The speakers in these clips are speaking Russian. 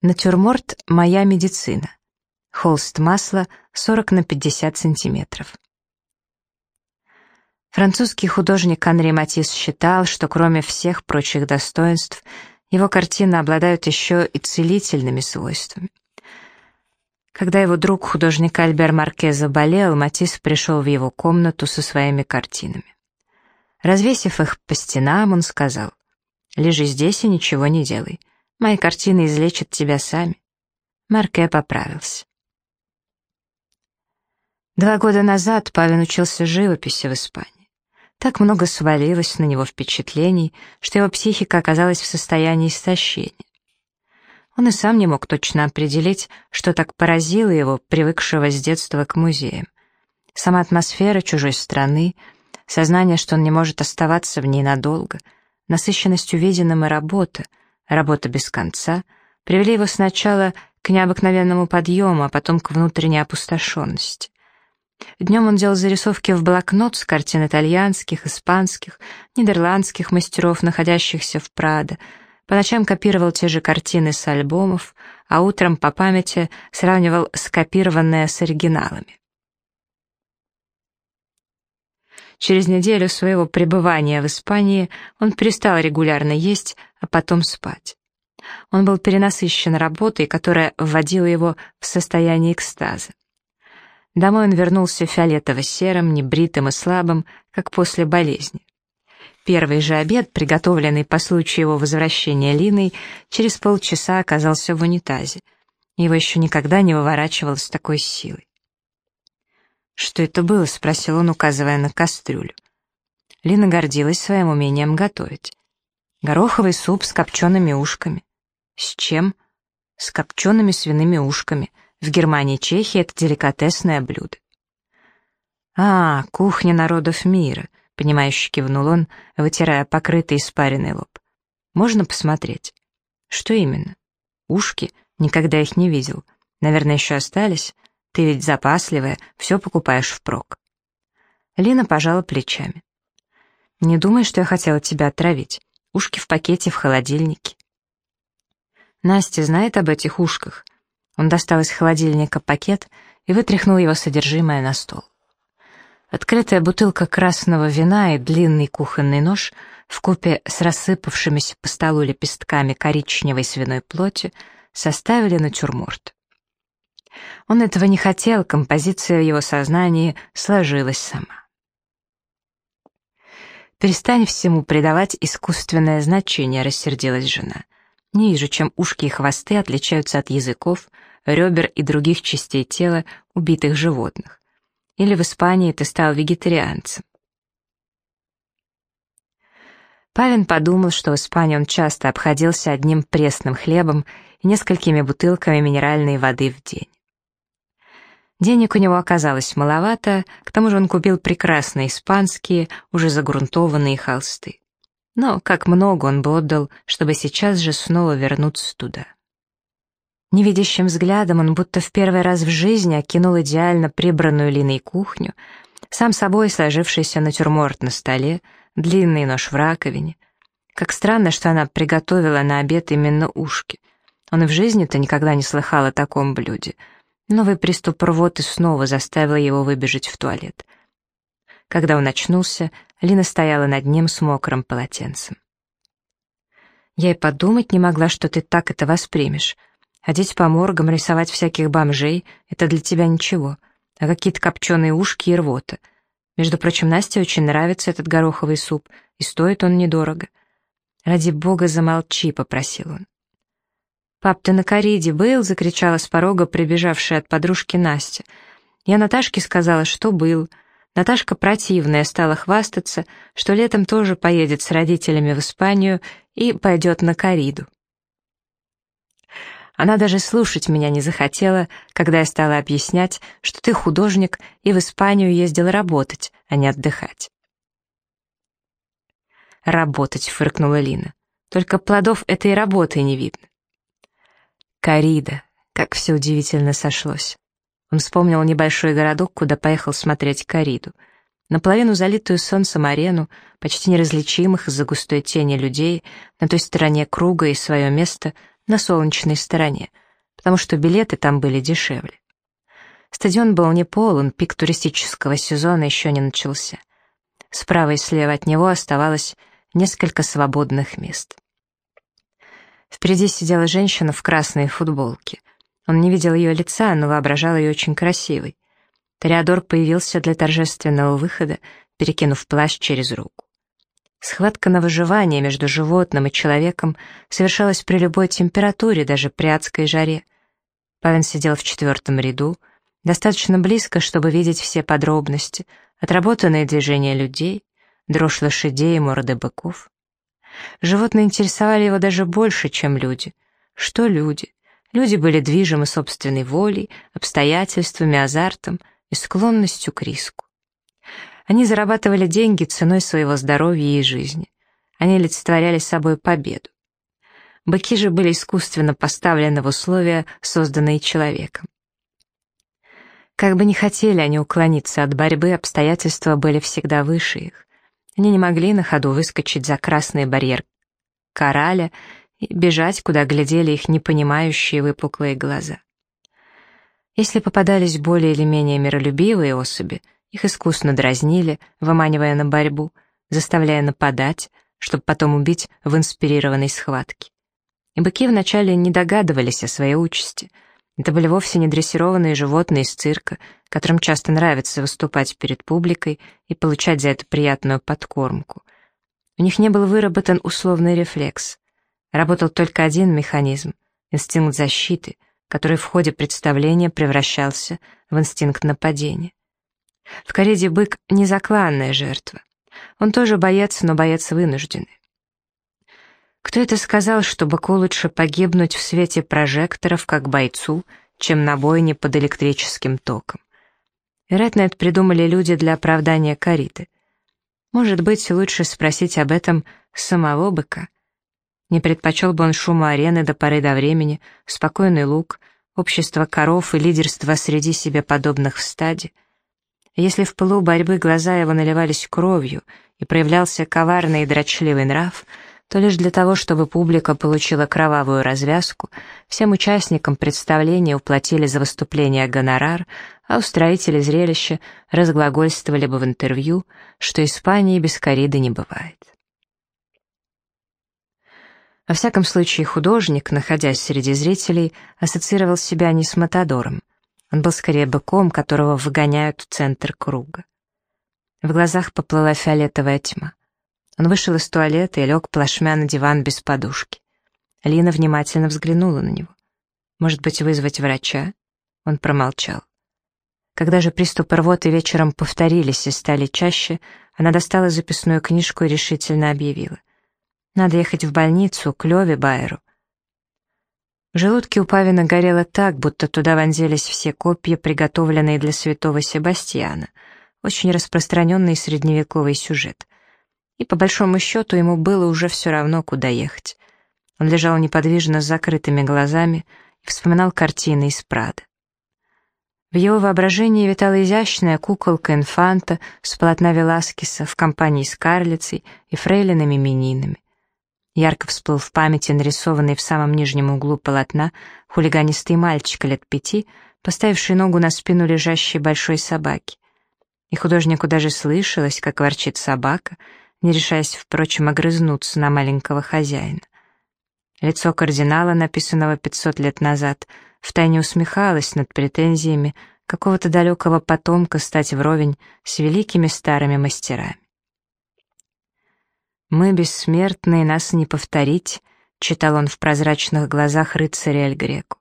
Натюрморт «Моя медицина». Холст масла 40 на 50 сантиметров. Французский художник Анри Матисс считал, что кроме всех прочих достоинств, его картины обладают еще и целительными свойствами. Когда его друг, художник Альбер Марке, заболел, Матисс пришел в его комнату со своими картинами. Развесив их по стенам, он сказал, «Лежи здесь и ничего не делай. Мои картины излечат тебя сами. Марке поправился. Два года назад Павин учился живописи в Испании. Так много свалилось на него впечатлений, что его психика оказалась в состоянии истощения. Он и сам не мог точно определить, что так поразило его, привыкшего с детства к музеям. Сама атмосфера чужой страны, сознание, что он не может оставаться в ней надолго, насыщенность увиденным и работа — работа без конца, привели его сначала к необыкновенному подъему, а потом к внутренней опустошенности. Днем он делал зарисовки в блокнот с картин итальянских, испанских, нидерландских мастеров, находящихся в Прадо. По ночам копировал те же картины с альбомов, а утром по памяти сравнивал скопированное с оригиналами. Через неделю своего пребывания в Испании он перестал регулярно есть, а потом спать. Он был перенасыщен работой, которая вводила его в состояние экстаза. Домой он вернулся фиолетово-серым, небритым и слабым, как после болезни. Первый же обед, приготовленный по случаю его возвращения Линой, через полчаса оказался в унитазе. Его еще никогда не выворачивало с такой силой. «Что это было?» — спросил он, указывая на кастрюлю. Лина гордилась своим умением готовить. Гороховый суп с копчеными ушками. С чем? С копчеными свиными ушками. В Германии и Чехии это деликатесное блюдо. «А, кухня народов мира», — понимающе кивнул он, вытирая покрытый испаренный лоб. «Можно посмотреть?» «Что именно?» «Ушки? Никогда их не видел. Наверное, еще остались? Ты ведь запасливая, все покупаешь впрок». Лина пожала плечами. «Не думай, что я хотела тебя отравить. Ушки в пакете в холодильнике». Настя знает об этих ушках. Он достал из холодильника пакет и вытряхнул его содержимое на стол. Открытая бутылка красного вина и длинный кухонный нож в купе с рассыпавшимися по столу лепестками коричневой свиной плоти составили натюрморт. Он этого не хотел, композиция в его сознании сложилась сама. «Перестань всему придавать искусственное значение», — рассердилась жена. «Не вижу, чем ушки и хвосты отличаются от языков, ребер и других частей тела убитых животных. Или в Испании ты стал вегетарианцем». Павин подумал, что в Испании он часто обходился одним пресным хлебом и несколькими бутылками минеральной воды в день. Денег у него оказалось маловато, к тому же он купил прекрасные испанские, уже загрунтованные холсты. Но как много он бы отдал, чтобы сейчас же снова вернуться туда. Невидящим взглядом он будто в первый раз в жизни окинул идеально прибранную линой кухню, сам собой сложившийся натюрморт на столе, длинный нож в раковине. Как странно, что она приготовила на обед именно ушки. Он и в жизни-то никогда не слыхал о таком блюде — Новый приступ рвоты снова заставил его выбежать в туалет. Когда он очнулся, Лина стояла над ним с мокрым полотенцем. «Я и подумать не могла, что ты так это воспримешь. Ходить по моргам, рисовать всяких бомжей — это для тебя ничего, а какие-то копченые ушки и рвота. Между прочим, Насте очень нравится этот гороховый суп, и стоит он недорого. «Ради бога, замолчи», — попросил он. «Пап, ты на кориде был?» — закричала с порога прибежавшая от подружки Настя. Я Наташке сказала, что был. Наташка противная стала хвастаться, что летом тоже поедет с родителями в Испанию и пойдет на кориду. Она даже слушать меня не захотела, когда я стала объяснять, что ты художник и в Испанию ездил работать, а не отдыхать. «Работать», — фыркнула Лина. «Только плодов этой работы не видно». Карида. Как все удивительно сошлось. Он вспомнил небольшой городок, куда поехал смотреть Кариду. Наполовину залитую солнцем арену, почти неразличимых из-за густой тени людей, на той стороне круга и свое место, на солнечной стороне, потому что билеты там были дешевле. Стадион был не полон, пик туристического сезона еще не начался. Справа и слева от него оставалось несколько свободных мест. Впереди сидела женщина в красной футболке. Он не видел ее лица, но воображал ее очень красивой. Тореадор появился для торжественного выхода, перекинув плащ через руку. Схватка на выживание между животным и человеком совершалась при любой температуре, даже при адской жаре. Павин сидел в четвертом ряду, достаточно близко, чтобы видеть все подробности, отработанные движения людей, дрожь лошадей и морды быков. Животные интересовали его даже больше, чем люди. Что люди? Люди были движимы собственной волей, обстоятельствами, азартом и склонностью к риску. Они зарабатывали деньги ценой своего здоровья и жизни. Они олицетворяли собой победу. Быки же были искусственно поставлены в условия, созданные человеком. Как бы ни хотели они уклониться от борьбы, обстоятельства были всегда выше их. Они не могли на ходу выскочить за красный барьер кораля и бежать, куда глядели их непонимающие выпуклые глаза. Если попадались более или менее миролюбивые особи, их искусно дразнили, выманивая на борьбу, заставляя нападать, чтобы потом убить в инспирированной схватке. И быки вначале не догадывались о своей участи — это были вовсе не дрессированные животные из цирка, которым часто нравится выступать перед публикой и получать за это приятную подкормку. У них не был выработан условный рефлекс. Работал только один механизм — инстинкт защиты, который в ходе представления превращался в инстинкт нападения. В кориде бык — незакланная жертва. Он тоже боец, но боец вынужденный. Кто это сказал, что быку лучше погибнуть в свете прожекторов, как бойцу, чем на бойне под электрическим током? Вероятно, это придумали люди для оправдания кориты. Может быть, лучше спросить об этом самого быка. Не предпочел бы он шума арены до поры до времени, спокойный луг, общество коров и лидерство среди себе подобных в стаде? Если в пылу борьбы глаза его наливались кровью и проявлялся коварный и дрочливый нрав — то лишь для того, чтобы публика получила кровавую развязку, всем участникам представления уплатили за выступление гонорар, а устроители зрелища разглагольствовали бы в интервью, что Испании без кориды не бывает. Во всяком случае, художник, находясь среди зрителей, ассоциировал себя не с Матадором. Он был скорее быком, которого выгоняют в центр круга. В глазах поплыла фиолетовая тьма. Он вышел из туалета и лег плашмя на диван без подушки. Лина внимательно взглянула на него. «Может быть, вызвать врача?» Он промолчал. Когда же приступы рвоты вечером повторились и стали чаще, она достала записную книжку и решительно объявила. «Надо ехать в больницу, к Леве Байеру». В желудке у Павина горело так, будто туда вонзились все копья, приготовленные для святого Себастьяна. Очень распространенный средневековый сюжет — и по большому счету ему было уже все равно, куда ехать. Он лежал неподвижно с закрытыми глазами и вспоминал картины из Прада. В его воображении витала изящная куколка инфанта с полотна Веласкеса в компании с карлицей и фрейлинами Мининами. Ярко всплыл в памяти нарисованный в самом нижнем углу полотна хулиганистый мальчик лет пяти, поставивший ногу на спину лежащей большой собаки. И художнику даже слышалось, как ворчит собака — не решаясь, впрочем, огрызнуться на маленького хозяина. Лицо кардинала, написанного пятьсот лет назад, втайне усмехалось над претензиями какого-то далекого потомка стать вровень с великими старыми мастерами. «Мы бессмертные, нас не повторить», — читал он в прозрачных глазах рыцаря Эль Греку.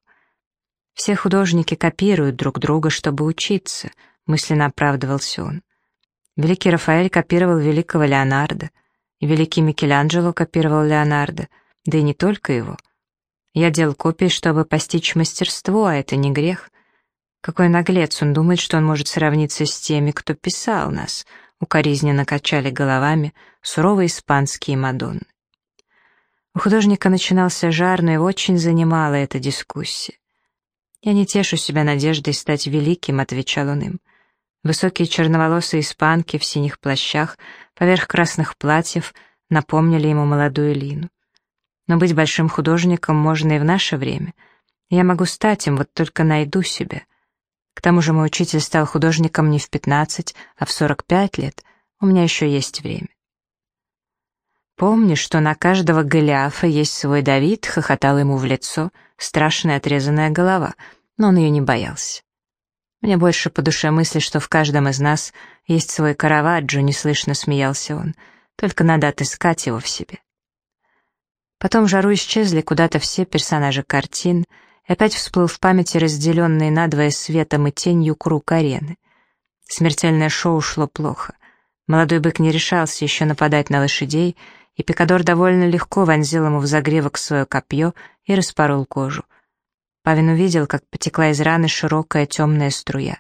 «Все художники копируют друг друга, чтобы учиться», — мысленно оправдывался он. Великий Рафаэль копировал великого Леонардо, и великий Микеланджело копировал Леонардо, да и не только его. Я делал копии, чтобы постичь мастерство, а это не грех. Какой наглец, он думает, что он может сравниться с теми, кто писал нас, укоризненно качали головами суровые испанские Мадонны. У художника начинался жар, но его очень занимала эта дискуссия. «Я не тешу себя надеждой стать великим», — отвечал он им. Высокие черноволосые испанки в синих плащах поверх красных платьев напомнили ему молодую Лину. Но быть большим художником можно и в наше время. Я могу стать им, вот только найду себя. К тому же мой учитель стал художником не в 15, а в 45 лет. У меня еще есть время. «Помни, что на каждого Голиафа есть свой Давид», — хохотал ему в лицо страшная отрезанная голова, но он ее не боялся. Мне больше по душе мысли, что в каждом из нас есть свой Караваджо, неслышно смеялся он, только надо отыскать его в себе. Потом в жару исчезли куда-то все персонажи картин, и опять всплыл в памяти разделенный надвое светом и тенью круг арены. Смертельное шоу шло плохо. Молодой бык не решался еще нападать на лошадей, и Пикадор довольно легко вонзил ему в загревок свое копье и распорол кожу. Павин увидел, как потекла из раны широкая темная струя.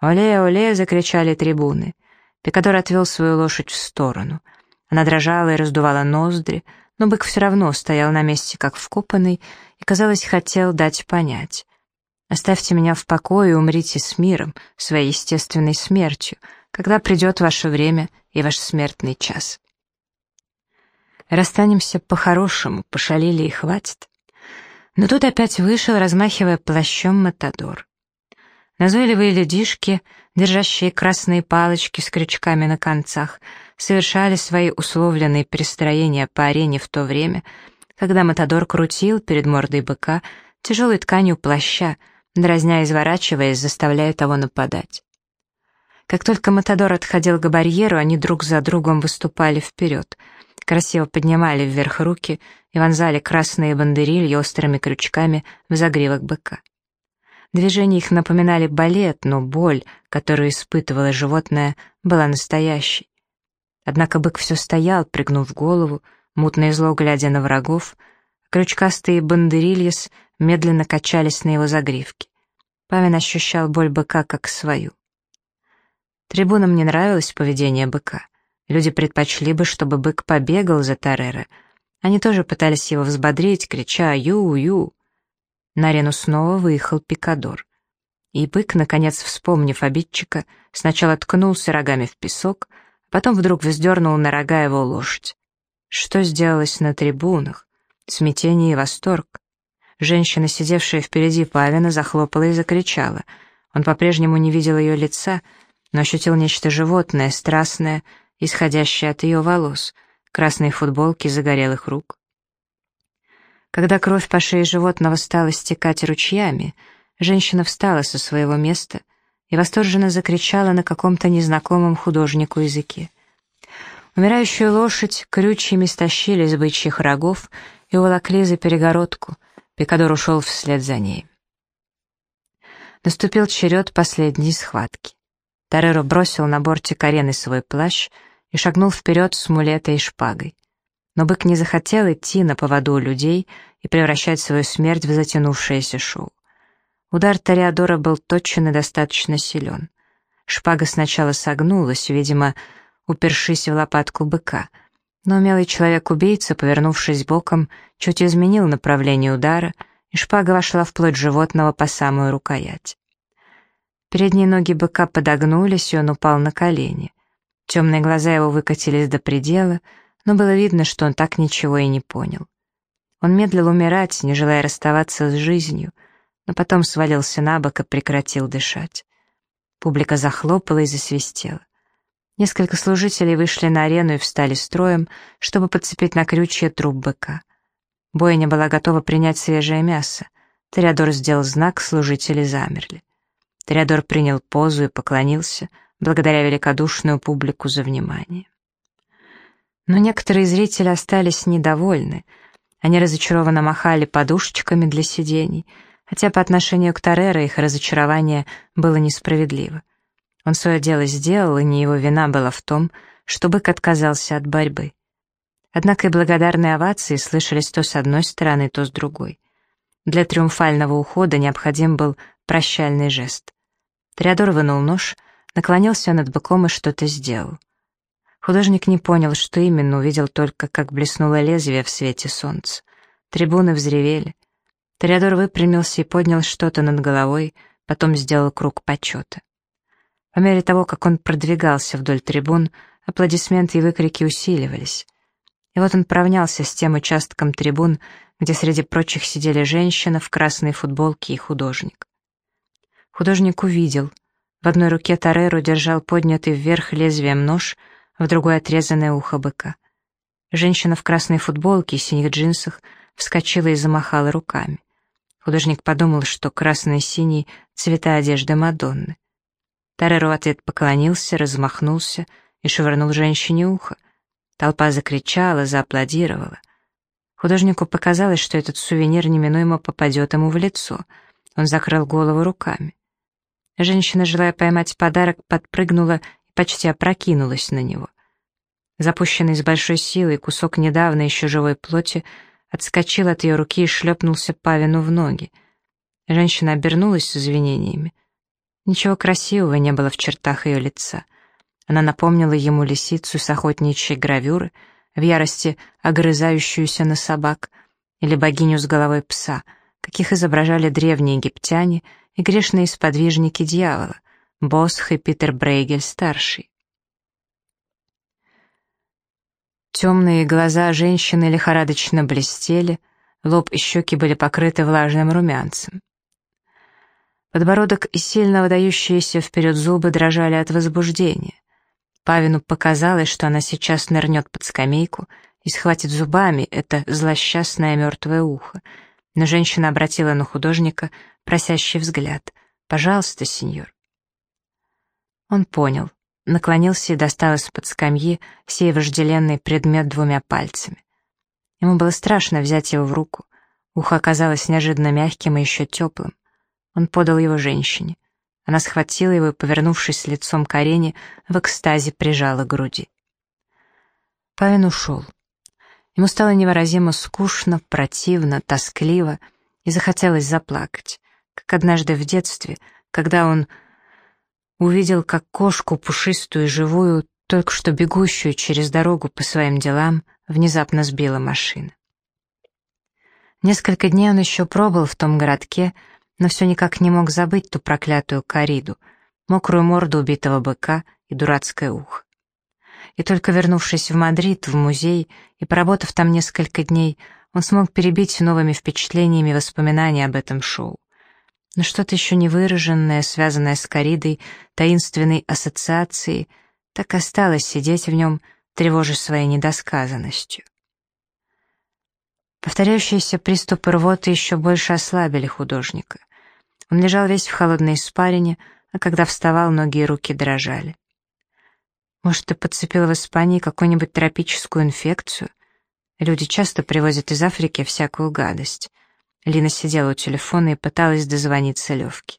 «Оле, оле!» — закричали трибуны. Пикадор отвел свою лошадь в сторону. Она дрожала и раздувала ноздри, но бык все равно стоял на месте, как вкопанный, и, казалось, хотел дать понять. «Оставьте меня в покое и умрите с миром, своей естественной смертью, когда придет ваше время и ваш смертный час». Расстанемся по-хорошему, пошалили и хватит. Но тут опять вышел, размахивая плащом Матадор. Назойливые людишки, держащие красные палочки с крючками на концах, совершали свои условленные перестроения по арене в то время, когда Матадор крутил перед мордой быка тяжелой тканью плаща, дразня изворачиваясь, заставляя того нападать. Как только Матадор отходил к барьеру, они друг за другом выступали вперед — красиво поднимали вверх руки и вонзали красные бандерильи острыми крючками в загривок быка. Движения их напоминали балет, но боль, которую испытывало животное, была настоящей. Однако бык все стоял, пригнув голову, мутно и зло глядя на врагов, крючкастые бандерильес медленно качались на его загривке. Павин ощущал боль быка как свою. Трибунам не нравилось поведение быка. Люди предпочли бы, чтобы бык побегал за Тарера. Они тоже пытались его взбодрить, крича «Ю-ю!». На арену снова выехал Пикадор. И бык, наконец вспомнив обидчика, сначала ткнулся рогами в песок, а потом вдруг вздернул на рога его лошадь. Что сделалось на трибунах? Смятение и восторг. Женщина, сидевшая впереди Павина, захлопала и закричала. Он по-прежнему не видел ее лица, но ощутил нечто животное, страстное, исходящей от ее волос, красной футболки загорелых рук. Когда кровь по шее животного стала стекать ручьями, женщина встала со своего места и восторженно закричала на каком-то незнакомом художнику языке. Умирающую лошадь крючьями стащили с бычьих рогов и уволокли за перегородку. Пикадор ушел вслед за ней. Наступил черед последней схватки. Тореро бросил на бортик арены свой плащ — и шагнул вперед с мулетой и шпагой. Но бык не захотел идти на поводу у людей и превращать свою смерть в затянувшееся шоу. Удар Тореадора был точен и достаточно силен. Шпага сначала согнулась, видимо, упершись в лопатку быка, но умелый человек-убийца, повернувшись боком, чуть изменил направление удара, и шпага вошла в плоть животного по самую рукоять. Передние ноги быка подогнулись, и он упал на колени. Темные глаза его выкатились до предела, но было видно, что он так ничего и не понял. Он медлил умирать, не желая расставаться с жизнью, но потом свалился на бок и прекратил дышать. Публика захлопала и засвистела. Несколько служителей вышли на арену и встали строем, чтобы подцепить на крючье труп быка. Бойня была готова принять свежее мясо. Тореадор сделал знак, служители замерли. Тореадор принял позу и поклонился — благодаря великодушную публику за внимание. Но некоторые зрители остались недовольны. Они разочарованно махали подушечками для сидений, хотя по отношению к Тореро их разочарование было несправедливо. Он свое дело сделал, и не его вина была в том, что бык отказался от борьбы. Однако и благодарные овации слышались то с одной стороны, то с другой. Для триумфального ухода необходим был прощальный жест. Триадор вынул нож — наклонился над быком и что-то сделал. Художник не понял, что именно, увидел только, как блеснуло лезвие в свете солнца. Трибуны взревели. Тореадор выпрямился и поднял что-то над головой, потом сделал круг почета. По мере того, как он продвигался вдоль трибун, аплодисменты и выкрики усиливались. И вот он поравнялся с тем участком трибун, где среди прочих сидели женщина в красной футболке и художник. Художник увидел. В одной руке Тореро держал поднятый вверх лезвием нож, в другой — отрезанное ухо быка. Женщина в красной футболке и синих джинсах вскочила и замахала руками. Художник подумал, что красный и синий — цвета одежды Мадонны. Тореро в ответ поклонился, размахнулся и швырнул женщине ухо. Толпа закричала, зааплодировала. Художнику показалось, что этот сувенир неминуемо попадет ему в лицо. Он закрыл голову руками. Женщина, желая поймать подарок, подпрыгнула и почти опрокинулась на него. Запущенный с большой силой кусок недавно еще живой плоти отскочил от ее руки и шлепнулся Павину в ноги. Женщина обернулась с извинениями. Ничего красивого не было в чертах ее лица. Она напомнила ему лисицу с охотничьей гравюры, в ярости огрызающуюся на собак, или богиню с головой пса, каких изображали древние египтяне и грешные сподвижники дьявола, Босх и Питер Брейгель-старший. Темные глаза женщины лихорадочно блестели, лоб и щеки были покрыты влажным румянцем. Подбородок и сильно выдающиеся вперед зубы дрожали от возбуждения. Павину показалось, что она сейчас нырнет под скамейку и схватит зубами это злосчастное мертвое ухо. Но женщина обратила на художника просящий взгляд. «Пожалуйста, сеньор». Он понял, наклонился и достал из-под скамьи сей вожделенный предмет двумя пальцами. Ему было страшно взять его в руку. Ухо оказалось неожиданно мягким и еще теплым. Он подал его женщине. Она схватила его и, повернувшись лицом к арене, в экстазе прижала к груди. Павин ушел. Ему стало невыразимо скучно, противно, тоскливо, и захотелось заплакать, как однажды в детстве, когда он увидел, как кошку, пушистую и живую, только что бегущую через дорогу по своим делам, внезапно сбила машина. Несколько дней он еще пробыл в том городке, но все никак не мог забыть ту проклятую кориду, мокрую морду убитого быка и дурацкое ухо. И только вернувшись в Мадрид, в музей, и поработав там несколько дней, он смог перебить новыми впечатлениями воспоминания об этом шоу. Но что-то еще невыраженное, связанное с коридой, таинственной ассоциацией, так осталось сидеть в нем, тревожа своей недосказанностью. Повторяющиеся приступы рвоты еще больше ослабили художника. Он лежал весь в холодной испарине, а когда вставал, ноги и руки дрожали. Может, ты подцепил в Испании какую-нибудь тропическую инфекцию? Люди часто привозят из Африки всякую гадость. Лина сидела у телефона и пыталась дозвониться Левке.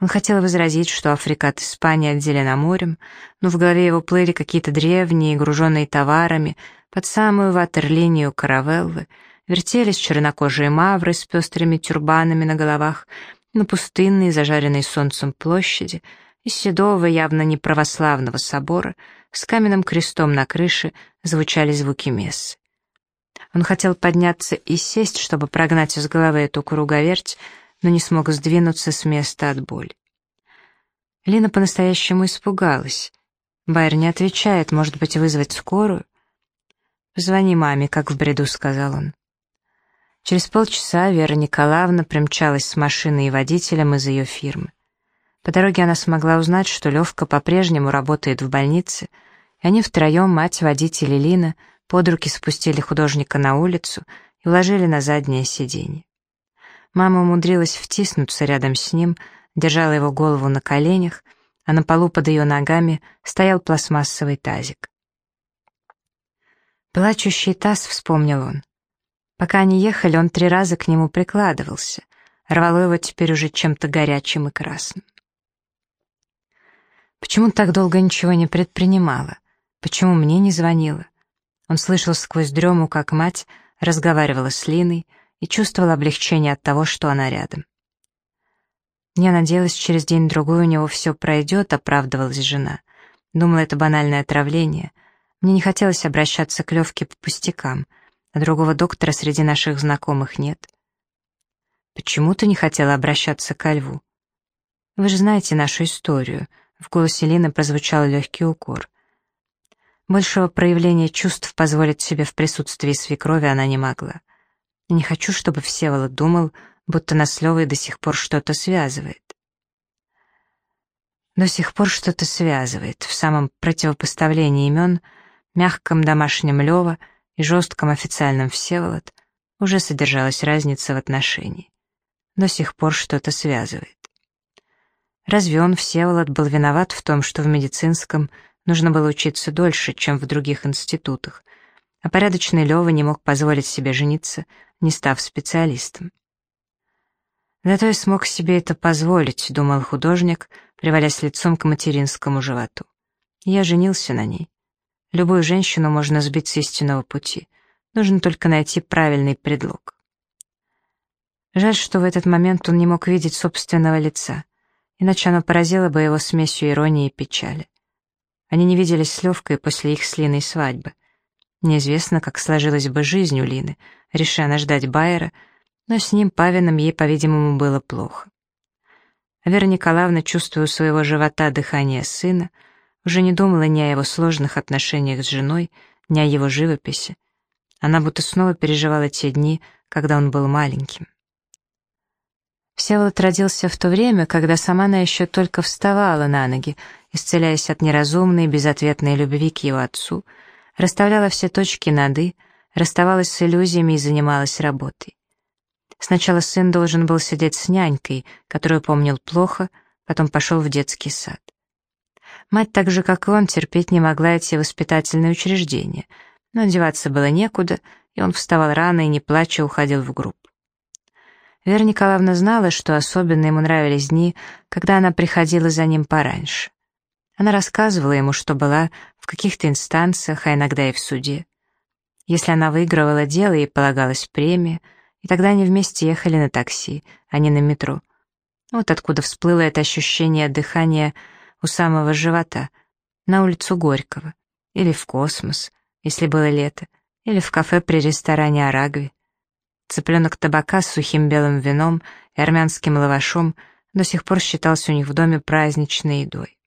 Он хотел возразить, что Африка от Испании отделена морем, но в голове его плыли какие-то древние, груженные товарами, под самую ватерлинию каравеллы, вертелись чернокожие мавры с пестрыми тюрбанами на головах, на пустынной, зажаренной солнцем площади, из седого, явно не православного собора, с каменным крестом на крыше звучали звуки мессы. Он хотел подняться и сесть, чтобы прогнать из головы эту круговерть, но не смог сдвинуться с места от боли. Лина по-настоящему испугалась. Байер не отвечает, может быть, вызвать скорую? «Звони маме», — как в бреду сказал он. Через полчаса Вера Николаевна примчалась с машиной и водителем из ее фирмы. По дороге она смогла узнать, что Левка по-прежнему работает в больнице, и они втроем, мать, водитель и Лина, под руки спустили художника на улицу и уложили на заднее сиденье. Мама умудрилась втиснуться рядом с ним, держала его голову на коленях, а на полу под ее ногами стоял пластмассовый тазик. Плачущий таз, вспомнил он. Пока они ехали, он три раза к нему прикладывался. Рвало его теперь уже чем-то горячим и красным. Почему так долго ничего не предпринимала? Почему мне не звонила? Он слышал сквозь дрему, как мать разговаривала с Линой и чувствовал облегчение от того, что она рядом. Я надеялась, через день-другой у него все пройдет, оправдывалась жена. Думала, это банальное отравление. Мне не хотелось обращаться к Левке по пустякам — а другого доктора среди наших знакомых нет. Почему ты не хотела обращаться ко льву? Вы же знаете нашу историю. В голосе Лины прозвучал легкий укор. Большего проявления чувств позволить себе в присутствии свекрови она не могла. Не хочу, чтобы Всеволод думал, будто нас Левой до сих пор что-то связывает. До сих пор что-то связывает. В самом противопоставлении имен, мягком домашнем Лева и жестком официальном Всеволод, уже содержалась разница в отношении. До сих пор что-то связывает. Разве он, Всеволод, был виноват в том, что в медицинском нужно было учиться дольше, чем в других институтах, а порядочный Лёва не мог позволить себе жениться, не став специалистом? Зато я смог себе это позволить, думал художник, привалясь лицом к материнскому животу. Я женился на ней. Любую женщину можно сбить с истинного пути. Нужно только найти правильный предлог. Жаль, что в этот момент он не мог видеть собственного лица иначе оно поразило бы его смесью иронии и печали. Они не виделись с Левкой после их с Линой свадьбы. Неизвестно, как сложилась бы жизнь у Лины, реши она ждать Байера, но с ним, Павином, ей, по-видимому, было плохо. Вера Николаевна, чувствуя у своего живота дыхание сына, уже не думала ни о его сложных отношениях с женой, ни о его живописи. Она будто снова переживала те дни, когда он был маленьким. Всеволод родился в то время, когда сама она еще только вставала на ноги, исцеляясь от неразумной, безответной любви к его отцу, расставляла все точки над «и», расставалась с иллюзиями и занималась работой. Сначала сын должен был сидеть с нянькой, которую помнил плохо, потом пошел в детский сад. Мать, так же, как и он, терпеть не могла эти воспитательные учреждения, но деваться было некуда, и он вставал рано и, не плача, уходил в группу. Вера Николаевна знала, что особенно ему нравились дни, когда она приходила за ним пораньше. Она рассказывала ему, что была в каких-то инстанциях, а иногда и в суде. Если она выигрывала дело, ей полагалась премия, и тогда они вместе ехали на такси, а не на метро. Вот откуда всплыло это ощущение дыхания у самого живота, на улицу Горького, или в космос, если было лето, или в кафе при ресторане «Арагви». Цыпленок табака с сухим белым вином и армянским лавашом до сих пор считался у них в доме праздничной едой.